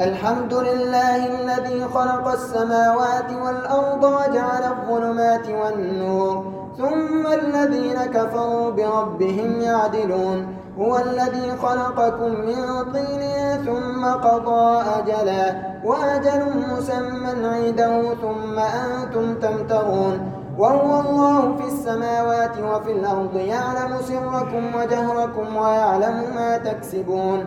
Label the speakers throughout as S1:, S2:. S1: الحمد لله الذي خلق السماوات والأرض وجعل الظلمات والنور ثم الذين كفروا بربهم يعدلون هو الذي خلقكم من طين ثم قضى أجلا وأجل مسمى عنده ثم أنتم تمترون وهو الله في السماوات وفي الأرض يعلم سركم وجهركم ويعلم ما تكسبون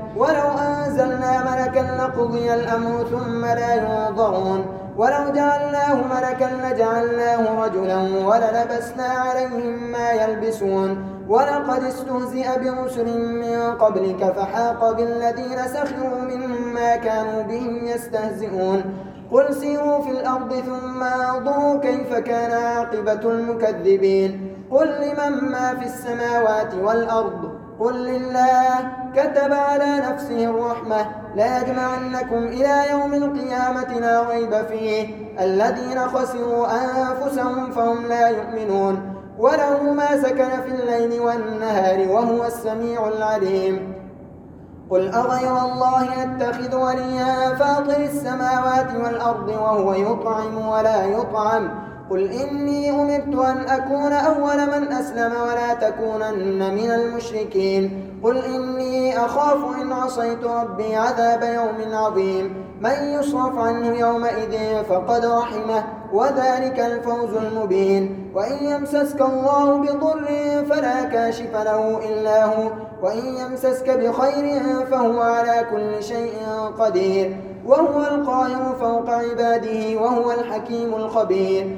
S1: ولو أنزلنا ملكا لقضي الأمر ثم لا ينظرون ولو جعلناه ملكا لجعلناه رجلا وللبسنا عليهم ما يلبسون ولقد استهزئ برسل من قبلك فحاق بالذين سخروا منهم ما كانوا بهم يستهزئون قل سيروا في الأرض ثم انظروا كيف كان عاقبة المكذبين قل لمن ما في السماوات والأرض قل لله كتب على نفسه الرحمة لا يجمعنكم إلى يوم القيامة لا ريب فيه الذين خسروا أنفسهم فهم لا يؤمنون وله ما سكن في الليل والنهار وهو السميع العليم قل أغير الله أتخذ وليا فاطر السماوات والأرض وهو يطعم ولا يطعم قل إني أمرت أن أكون أول من أسلم ولا تكونن من المشركين قل إني أخاف إن عصيت ربي عذاب يوم عظيم من يصرف عنه يومئذ فقد رحمه وذلك الفوز المبين وإن يمسسك الله بضر فلا كاشف له إلا هو وإن يمسسك بخير فهو على كل شيء قدير وهو القاهر فوق عباده وهو الحكيم الخبير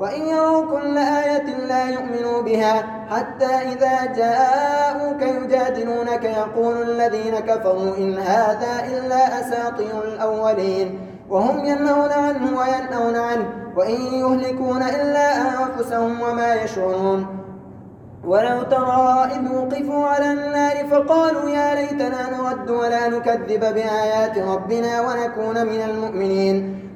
S1: وإن يروا كل آية لا يؤمنوا بها حتى إذا جاءوك يجادلونك يقول الذين كفروا إن هذا إلا أساطير الأولين وهم ينهون عنه وينأون عنه وإن يهلكون إلا أنفسهم وما يشعرون ولو ترى إذ وقفوا على النار فقالوا يا ليتنا نرد ولا نكذب بآيات ربنا ونكون من المؤمنين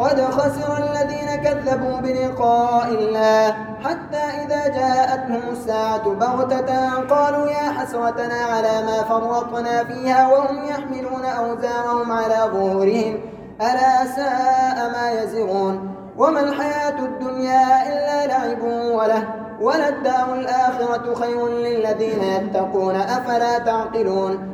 S1: قد خسر الذين كذبوا بلقاء الله حتى إذا جاءتهم الساعة بغتة قالوا يا حسرتنا على ما فرطنا فيها وهم يحملون أوزارهم على ظهورهم ألا ساء ما يزرون وما الحياة الدنيا إلا لعب وله وللدار الآخرة خير للذين يتقون أفلا تعقلون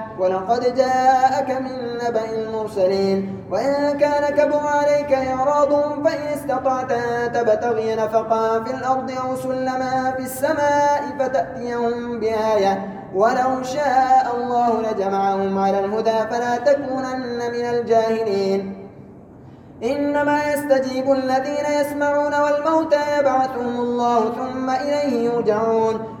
S1: ولقد جاءك من نبأ المرسلين وإن كان كبر عليك إعراض فإن استطعت أن تبتغي نفقا في الأرض أو سلما في السماء فتأتيهم بآية ولو شاء الله لجمعهم على الهدى فلا تكونن من الجاهلين إنما يستجيب الذين يسمعون والموتى يبعثهم الله ثم إليه يرجعون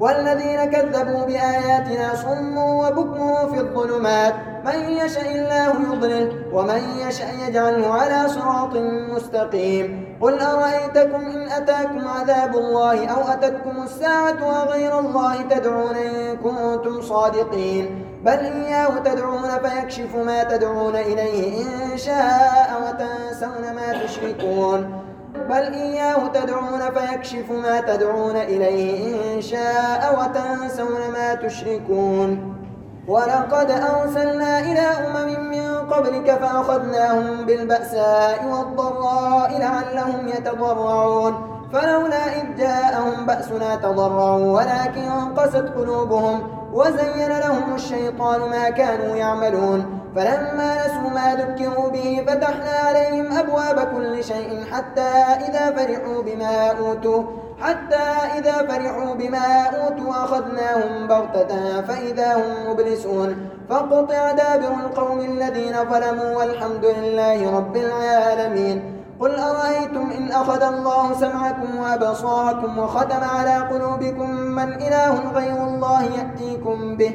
S1: والذين كذبوا بآياتنا صم وبكم في الظلمات من يشاء الله يضلل ومن يشاء يجعله على صراط مستقيم قل أرأيتكم إن أتاكم عذاب الله أو أتتكم الساعة وغير الله تدعون إن كنتم صادقين بل إياه تدعون فيكشف ما تدعون إليه إن شاء وتنسون ما تشركون بل إياه تدعون فيكشف ما تدعون إليه إن شاء وتنسون ما تشركون ولقد أرسلنا إلى أمم من قبلك فأخذناهم بالبأساء والضراء لعلهم يتضرعون فلولا إذ جاءهم بأسنا تضرعوا ولكن قست قلوبهم وزين لهم الشيطان ما كانوا يعملون فلما نسوا ما ذكروا به فتحنا عليهم أبواب كل شيء حتى إذا فرحوا بما أوتوا حتى إذا فرحوا بما أوتوا أخذناهم بغتة فإذا هم مبلسون فقطع دابر القوم الذين ظلموا والحمد لله رب العالمين قل أرأيتم إن أخذ الله سمعكم وأبصاركم وختم على قلوبكم من إله غير الله يأتيكم به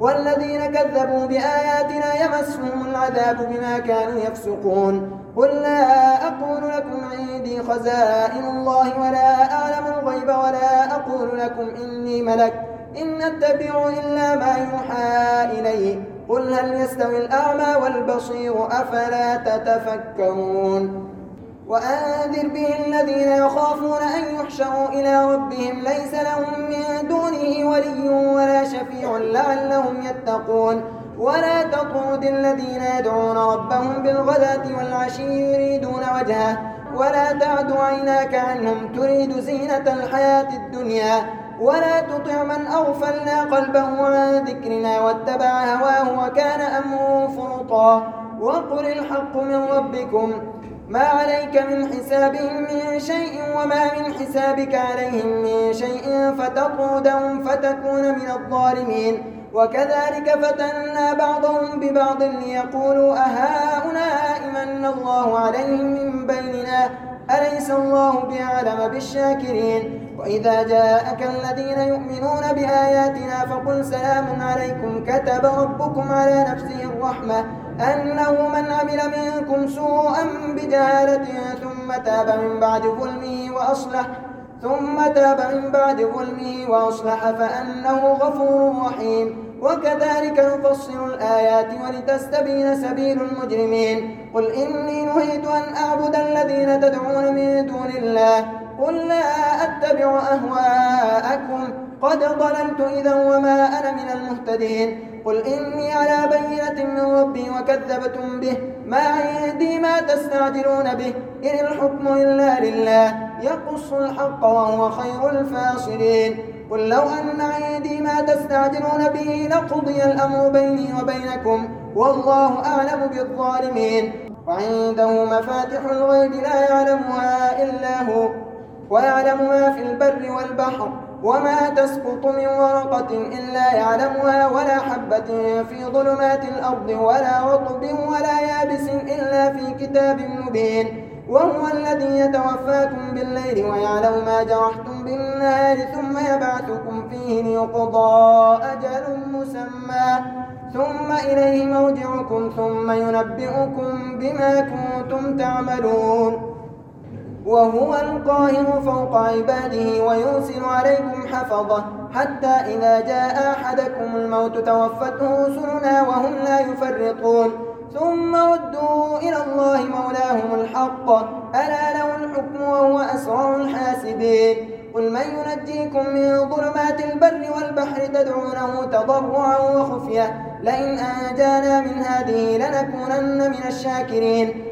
S1: والذين كذبوا بآياتنا يمسهم العذاب بما كانوا يفسقون قل لا أقول لكم عندي خزائن الله ولا أعلم الغيب ولا أقول لكم إني ملك إن أتبع إلا ما يوحى إليه قل هل يستوي الأعمى والبصير أفلا تتفكرون وأنذر به الذين يخافون أن يحشروا إلى ربهم ليس لهم من دونه ولي ولا شفيع لعلهم يتقون ولا تطرد الذين يدعون ربهم بالغداة والعشي يريدون وجهه ولا تعد عيناك عنهم تريد زينة الحياة الدنيا ولا تطع من أغفلنا قلبه عن ذكرنا واتبع هواه وكان أمره فرطا وقل الحق من ربكم ما عليك من حسابهم من شيء وما من حسابك عليهم من شيء فتطردهم فتكون من الظالمين وكذلك فتنا بعضهم ببعض ليقولوا أهؤلاء من الله عليهم من بيننا أليس الله بأعلم بالشاكرين وإذا جاءك الذين يؤمنون بآياتنا فقل سلام عليكم كتب ربكم على نفسه الرحمة أنه من عمل منكم سوءا بجهالة ثم تاب من بعد ظلمه وأصلح ثم تاب من بعد ظلمه وأصلح فأنه غفور رحيم وكذلك نفصل الآيات ولتستبين سبيل المجرمين قل إني نهيت أن أعبد الذين تدعون من دون الله قل لا أتبع أهواءكم قد ضللت إذا وما أنا من المهتدين قل إني على بينة من ربي وكذبتم به ما عندي ما تستعجلون به إن الحكم إلا لله يقص الحق وهو خير الفاصلين قل لو أن عندي ما تستعجلون به لقضي الأمر بيني وبينكم والله أعلم بالظالمين وعنده مفاتح الغيب لا يعلمها إلا هو ويعلم ما في البر والبحر وما تسقط من ورقة إلا يعلمها ولا حبة في ظلمات الأرض ولا رطب ولا يابس إلا في كتاب مبين وهو الذي يتوفاكم بالليل ويعلم ما جرحتم بالنهار ثم يبعثكم فيه ليقضى أجل مسمى ثم إليه مرجعكم ثم ينبئكم بما كنتم تعملون وهو القاهر فوق عباده ويرسل عليكم حفظة حتى إذا جاء أحدكم الموت توفته رسلنا وهم لا يفرطون ثم ردوا إلى الله مولاهم الحق ألا له الحكم وهو أسرع الحاسبين قل من ينجيكم من ظلمات البر والبحر تدعونه تضرعا وخفية لئن أنجانا من هذه لنكونن من الشاكرين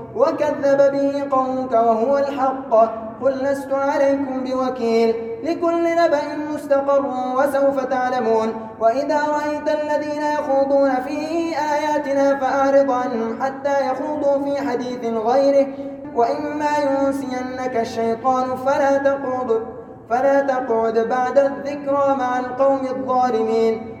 S1: وكذب به قومك وهو الحق قل لست عليكم بوكيل لكل نبأ مستقر وسوف تعلمون وإذا رأيت الذين يخوضون في آياتنا فأعرض عنهم حتى يخوضوا في حديث غيره وإما ينسينك الشيطان فلا تقعد فلا تقعد بعد الذكرى مع القوم الظالمين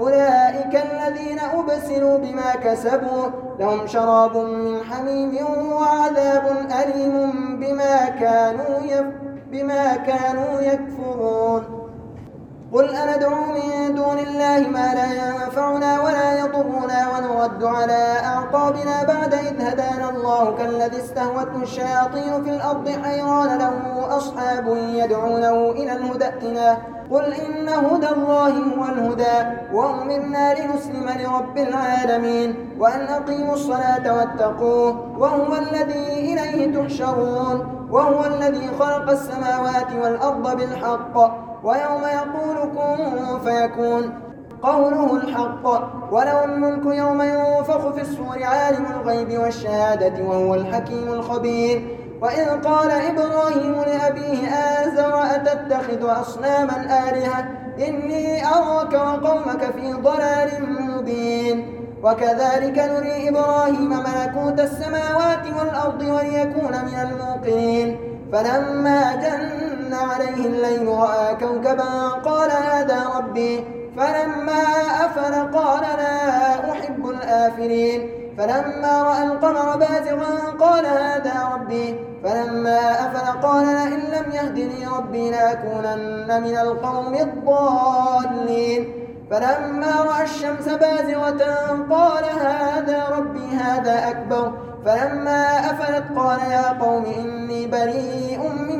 S1: أولئك الذين أبسلوا بما كسبوا لهم شراب من حميم وعذاب أليم بما كانوا, بما كانوا يكفرون قل أندعو من دون الله ما لا ينفعنا ولا يضرنا ونرد على أعقابنا بعد إذ هدانا الله كالذي استهوته الشياطين في الأرض حيران له أصحاب يدعونه إلى الهدى ائتنا قل إن هدى الله هو الهدى وأمرنا لنسلم لرب العالمين وأن أقيموا الصلاة واتقوه وهو الذي إليه تحشرون وهو الذي خلق السماوات والأرض بالحق ويوم يقول كن فيكون قوله الحق وله الملك يوم ينفخ في الصور عالم الغيب والشهادة وهو الحكيم الخبير وإذ قال إبراهيم لأبيه آزر أتتخذ أصناما آلهة إني أراك وقومك في ضلال مبين وكذلك نري إبراهيم ملكوت السماوات والأرض وليكون من الموقنين فلما جن أن عليه الليل رأى كوكبا قال هذا ربي فلما أفل قال لا أحب الآفلين فلما رأى القمر بازغا قال هذا ربي فلما أفل قال لئن لم يهدني ربي لأكونن من القوم الضالين فلما رأى الشمس بازغة قال هذا ربي هذا أكبر فلما أفلت قال يا قوم إني بريء من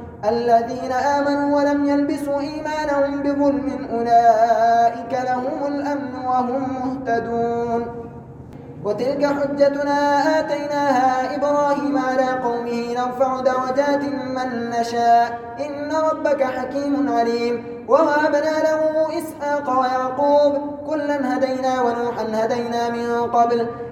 S1: الذين آمنوا ولم يلبسوا إيمانهم بظلم أولئك لهم الأمن وهم مهتدون وتلك حجتنا آتيناها إبراهيم على قومه نرفع درجات من نشاء إن ربك حكيم عليم وهبنا له إسحاق ويعقوب كلا هدينا ونوحا هدينا من قبل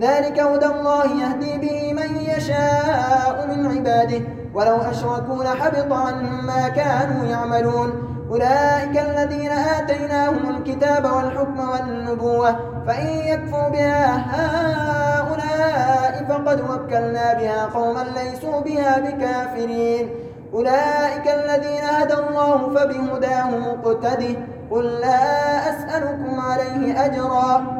S1: ذلك هدى الله يهدي به من يشاء من عباده ولو أشركوا لحبط عن ما كانوا يعملون أولئك الذين آتيناهم الكتاب والحكم والنبوة فإن يكفوا بها هؤلاء فقد وكلنا بها قوما ليسوا بها بكافرين أولئك الذين هدى الله فبهداه مقتده قل لا أسألكم عليه أجرا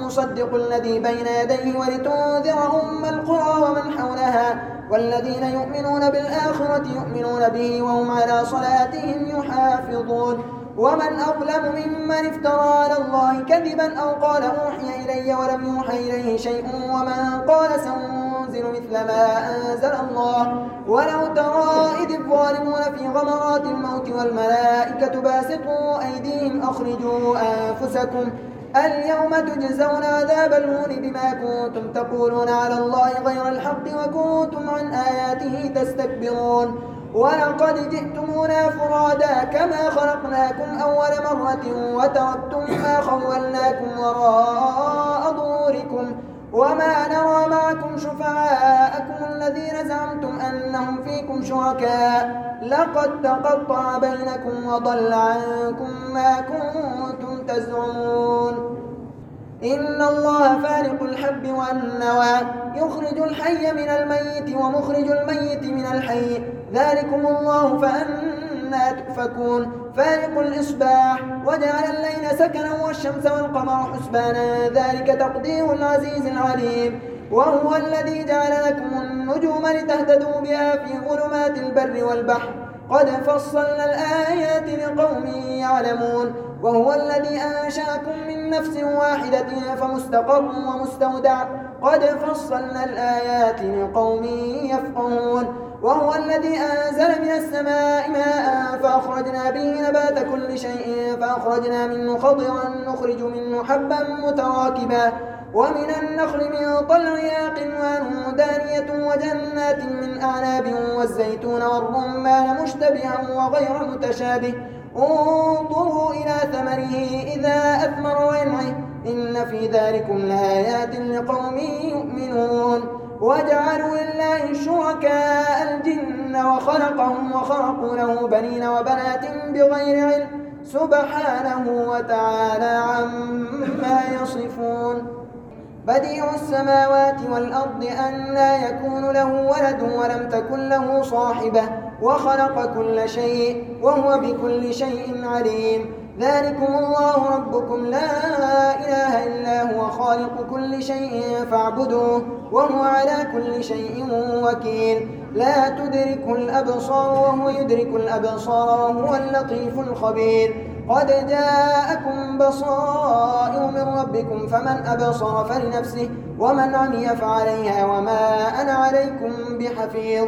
S1: ويصدق الذي بين يديه ولتنذر أم القرى ومن حولها والذين يؤمنون بالآخرة يؤمنون به وهم على صلاتهم يحافظون ومن أظلم ممن افترى على الله كذبا أو قال أوحي إلي ولم يوحى إليه شيء ومن قال سأنزل مثل ما أنزل الله ولو ترى إذ الظالمون في غمرات الموت والملائكة باسطوا أيديهم أخرجوا أنفسكم اليوم تجزون عذاب الهون بما كنتم تقولون على الله غير الحق وكنتم عن آياته تستكبرون ولقد جئتمونا فرادا كما خلقناكم أول مرة وتركتم ما خولناكم وراء ظهوركم وما نرى معكم شفعاءكم الذين زعمتم أنهم فيكم شركاء لقد تقطع بينكم وضل عنكم ما كنتم تزعمون إن الله فارق الحب والنوى يخرج الحي من الميت ومخرج الميت من الحي ذلكم الله فأنا تؤفكون فارق الإصباح وجعل الليل سكنا والشمس والقمر حسبانا ذلك تقدير العزيز العليم وهو الذي جعل لكم النجوم لتهتدوا بها في ظلمات البر والبحر قد فصلنا الآيات لقوم يعلمون وهو الذي أنشأكم من نفس واحدة فمستقر ومستودع قد فصلنا الآيات لقوم يفقهون وهو الذي أنزل من السماء ماء فأخرجنا به نبات كل شيء فأخرجنا منه خضرا نخرج منه حبا متراكبا ومن النخل من طلعها قنوان دانية وجنات من أعناب والزيتون والرمان مشتبها وغير متشابه انظروا إلى ثمره إذا أثمر ينعي إن في ذلكم لآيات لقوم يؤمنون وجعلوا لله شركاء الجن وخلقهم وخلقوا له بنين وبنات بغير علم سبحانه وتعالى عما يصفون بديع السماوات والأرض أن لا يكون له ولد ولم تكن له صاحبة وخلق كل شيء وهو بكل شيء عليم ذلكم الله ربكم لا إله إلا هو خالق كل شيء فاعبدوه وهو على كل شيء وكيل لا تدرك الأبصار وهو يدرك الأبصار وهو اللطيف الخبير قد جاءكم بصائر من ربكم فمن أبصر فلنفسه ومن عمي فعليها وما أنا عليكم بحفيظ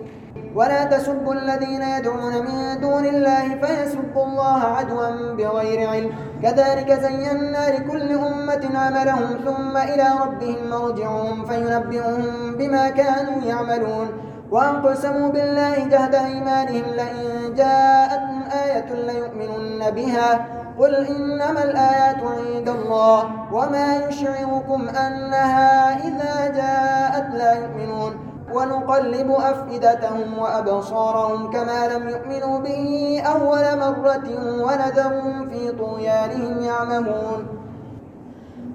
S1: ولا تسبوا الذين يدعون من دون الله فيسبوا الله عدوا بغير علم كذلك زينا لكل أمة عملهم ثم إلى ربهم مرجعهم فينبئهم بما كانوا يعملون وأقسموا بالله جهد أيمانهم لئن جاءتهم آية ليؤمنن بها قل إنما الآيات عند الله وما يشعركم أنها إذا جاءت لا يؤمنون ونقلب أفئدتهم وأبصارهم كما لم يؤمنوا به أول مرة ونذرهم في طغيانهم يعمهون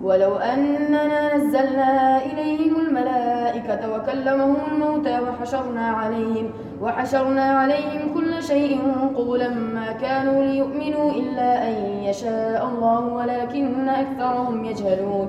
S2: ولو أننا نزلنا إليهم الملائكة وكلمهم الموتى وحشرنا عليهم وحشرنا عليهم كل شيء قولا ما كانوا ليؤمنوا إلا أن يشاء الله ولكن أكثرهم يجهلون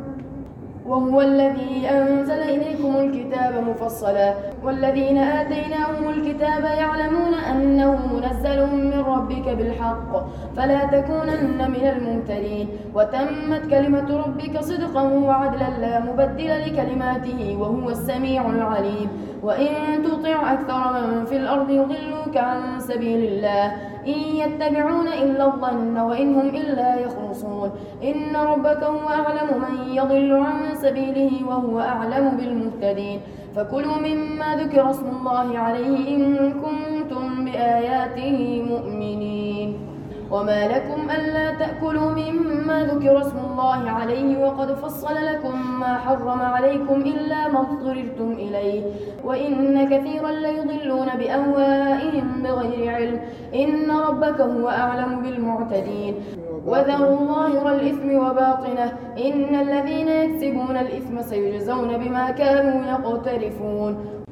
S2: وهو الذي أنزل إليكم الكتاب مفصلا والذين آتيناهم الكتاب يعلمون أنه منزل من ربك بالحق فلا تكونن من الممتلين وتمت كلمة ربك صدقا وعدلا لا مبدل لكلماته وهو السميع العليم وإن تطع أكثر من في الأرض يضلوك عن سبيل الله إن يتبعون إلا الظن وإن هم إلا يخرصون إن ربك هو أعلم من يضل عن سبيله وهو أعلم بالمهتدين فكلوا مما ذكر اسم الله عليه إن كنتم بآياته مؤمنين وما لكم ألا تأكلوا مما ذكر اسم الله عليه وقد فصل لكم ما حرم عليكم إلا ما اضطررتم إليه وإن كثيرا ليضلون بأهوائهم بغير علم إن ربك هو أعلم بالمعتدين وذروا ظاهر الإثم وباطنه إن الذين يكسبون الإثم سيجزون بما كانوا يقترفون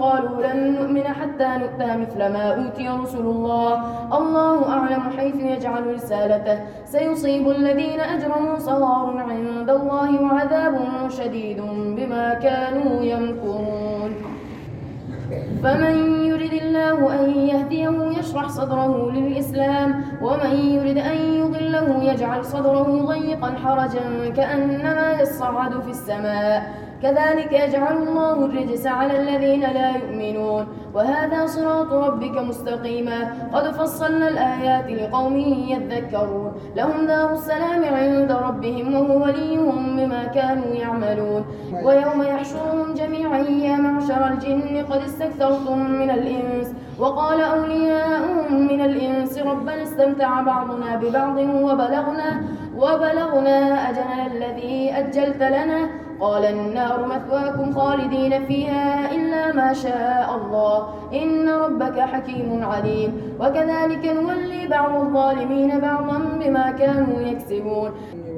S2: قالوا لن نؤمن حتى نؤتى مثل ما أوتي رسل الله الله أعلم حيث يجعل رسالته سيصيب الذين أجرموا صغار عند الله وعذاب شديد بما كانوا يمكرون فمن يرد الله أن يهديه يشرح صدره للإسلام ومن يرد أن يضله يجعل صدره ضيقا حرجا كأنما يصعد في السماء كذلك يجعل الله الرجس على الذين لا يؤمنون وهذا صراط ربك مستقيما قد فصلنا الآيات لقوم يذكرون لهم دار السلام عند ربهم وهو وليهم بما كانوا يعملون ويوم يحشرهم جميعا يا معشر الجن قد استكثرتم من الإنس وقال أولياؤهم من الإنس ربنا استمتع بعضنا ببعض وبلغنا وبلغنا أجلنا الذي أجلت لنا قال النار مثواكم خالدين فيها إلا ما شاء الله إن ربك حكيم عليم وكذلك نولي بعض الظالمين بعضا بما كانوا يكسبون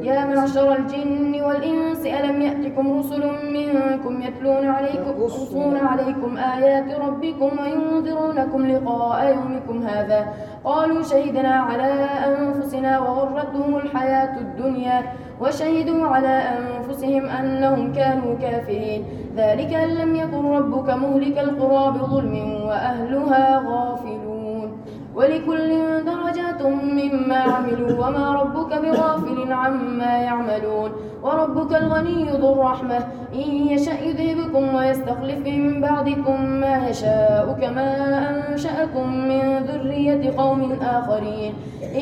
S2: يا معشر الجن والإنس ألم يأتكم رسل منكم يتلون عليكم, يقصون عليكم آيات ربكم وينذرونكم لقاء يومكم هذا قالوا شهدنا على أنفسنا وغرتهم الحياة الدنيا وشهدوا على أنفسهم أنهم كانوا كافرين ذلك أن لم يكن ربك مهلك القرى بظلم وأهلها غافلون ولكل درجات مما عملوا وما ربك بغافل عما يعملون وربك الغني ذو الرحمة إن يشأ يذهبكم ويستخلف من بعدكم ما يشاء كما أنشأكم من ذرية قوم آخرين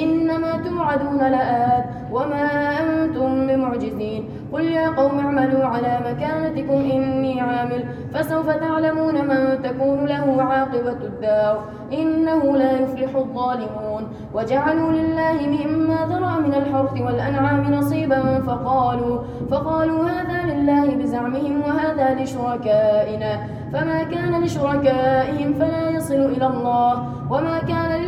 S2: إنما توعدون لآت وما أنتم بمعجزين قل يا قوم اعملوا على مكانتكم إني عامل فسوف تعلمون من تكون له عاقبة الدار إنه لا يفلح الظالمون وجعلوا لله مما ذرأ من الحرث والأنعام نصيبا فقالوا فقالوا هذا لله بزعمهم وهذا لشركائنا فما كان لشركائهم فلا يصل إلى الله وما كان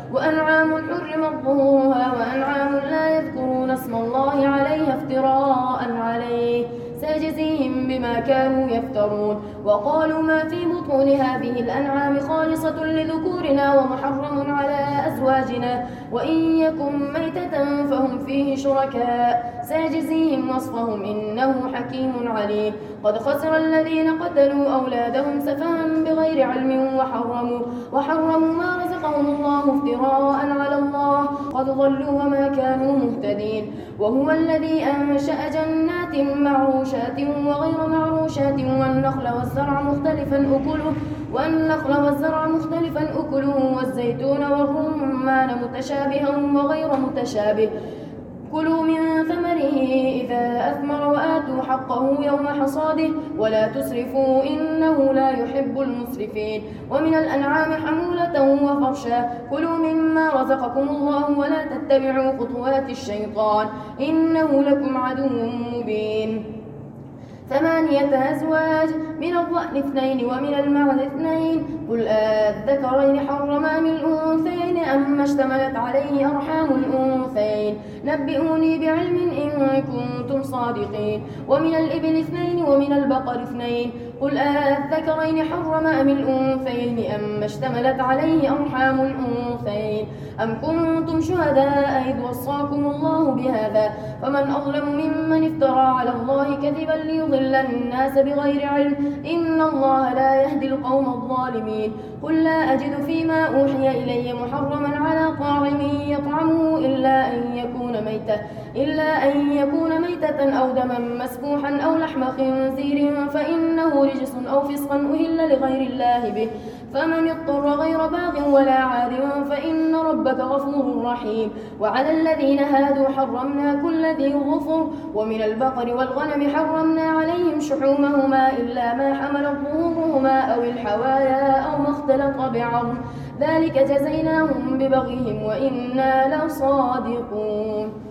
S2: وأنعام حرمت ظهورها وأنعام لا يذكرون اسم الله عليها افتراء عليه سيجزيهم بما كانوا يفترون وقالوا ما في بطون هذه الأنعام خالصة لذكورنا ومحرم على أزواجنا وإن يكن ميتة فهم فيه شركاء سيجزيهم وصفهم إنه حكيم عليم قد خسر الذين قتلوا أولادهم سفها بغير علم وحرموا, وحرموا ما رزقهم الله افتراء على الله قد ضلوا وما كانوا مهتدين وهو الذي أنشأ جنات معروشة معروشات وغير معروشات والنخل والزرع مختلفا أكله والنخل والزرع مختلفا أكله والزيتون والرمان متشابها وغير متشابه كلوا من ثمره إذا أثمر وآتوا حقه يوم حصاده ولا تسرفوا إنه لا يحب المسرفين ومن الأنعام حمولة وفرشا كلوا مما رزقكم الله ولا تتبعوا خطوات الشيطان إنه لكم عدو مبين ثمانية أزواج من الضأن اثنين ومن المعد اثنين قل أذكرين حرم من الأنثين أما اشتملت عليه أرحام الأنثين نبئوني بعلم إن كنتم صادقين ومن الإبل اثنين ومن البقر اثنين قل أذكرين حرم أم الأنثين أما اشتملت عليه أرحام الأنثين أم كنتم شهداء إذ وصاكم الله بهذا فمن أظلم ممن افترى على الله كذبا ليضل الناس بغير علم إن الله لا يهدي القوم الظالمين قل لا أجد فيما أوحي إلي محرما على طاعم يطعمه إلا أن يكون ميتة إلا أن يكون ميتة أو دما مسفوحا أو لحم خنزير فإنه رجس أو فسقا أهل لغير الله به فمن اضطر غير باغ ولا عاد فإن ربك غفور رحيم وعلى الذين هادوا حرمنا كل ذي غفر ومن البقر والغنم حرمنا عليهم شحومهما إلا ما حملت ظهورهما أو الحوايا أو ما اختلط بعض ذلك جزيناهم ببغيهم وإنا لصادقون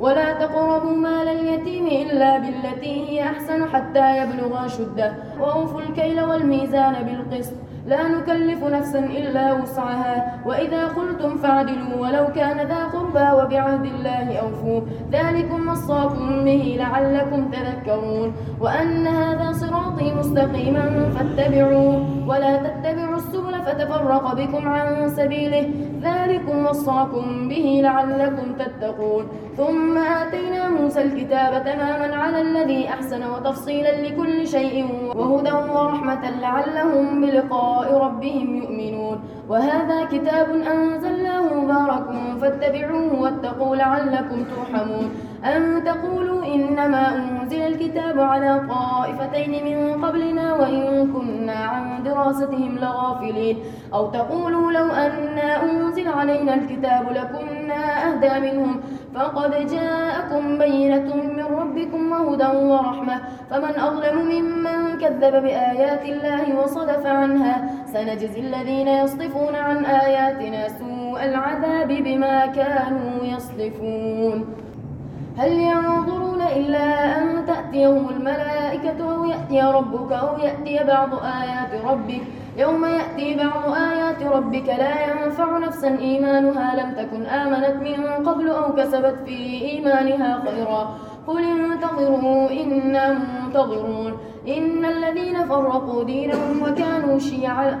S2: ولا تقربوا مال اليتيم إلا بالتي هي أحسن حتى يبلغ شده وأوفوا الكيل والميزان بالقسط لا نكلف نفسا إلا وسعها وإذا قلتم فاعدلوا ولو كان ذا قربى وبعهد الله أوفوا ذلكم وصاكم به لعلكم تذكرون وأن هذا صراطي مستقيما فاتبعوه ولا تتبعوا السبل فتفرق بكم عن سبيله ذلكم وصاكم به لعلكم تتقون ثم آتينا موسى الكتاب تماما على الذي أحسن وتفصيلا لكل شيء وهدى ورحمة لعلهم بلقاء ربهم يؤمنون وهذا كتاب أنزلناه مبارك فاتبعوه واتقوا لعلكم ترحمون أن تقولوا إنما أنزل الكتاب على طائفتين من قبلنا وإن كنا عن دراستهم لغافلين أو تقولوا لو أنا أنزل أنزل علينا الكتاب لكنا أهدى منهم فقد جاءكم بينة من ربكم وهدى ورحمة فمن أظلم ممن كذب بآيات الله وصدف عنها سنجزي الذين يصطفون عن آياتنا سوء العذاب بما كانوا يصطفون هل ينظرون إلا أن تأتيهم الملائكة أو يأتي ربك أو يأتي بعض آيات ربك يوم يأتي بعض آيات ربك لا ينفع نفسا إيمانها لم تكن آمنت من قبل أو كسبت في إيمانها خيرا قل انتظروا إنا منتظرون إن الذين فرقوا دينهم وكانوا شيعا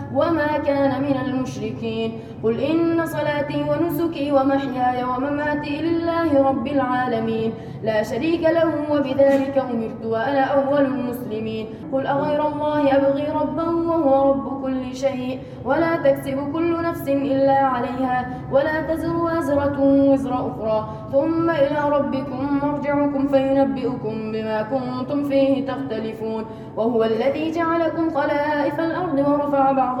S2: وما كان من المشركين قل إن صلاتي ونسكي ومحياي ومماتي لله رب العالمين لا شريك له وبذلك أمرت وأنا أول المسلمين قل أغير الله أبغي ربا وهو رب كل شيء ولا تكسب كل نفس إلا عليها ولا تزر وازرة وزر أخرى ثم إلى ربكم مرجعكم فينبئكم بما كنتم فيه تختلفون وهو الذي جعلكم خلائف الأرض ورفع بعضكم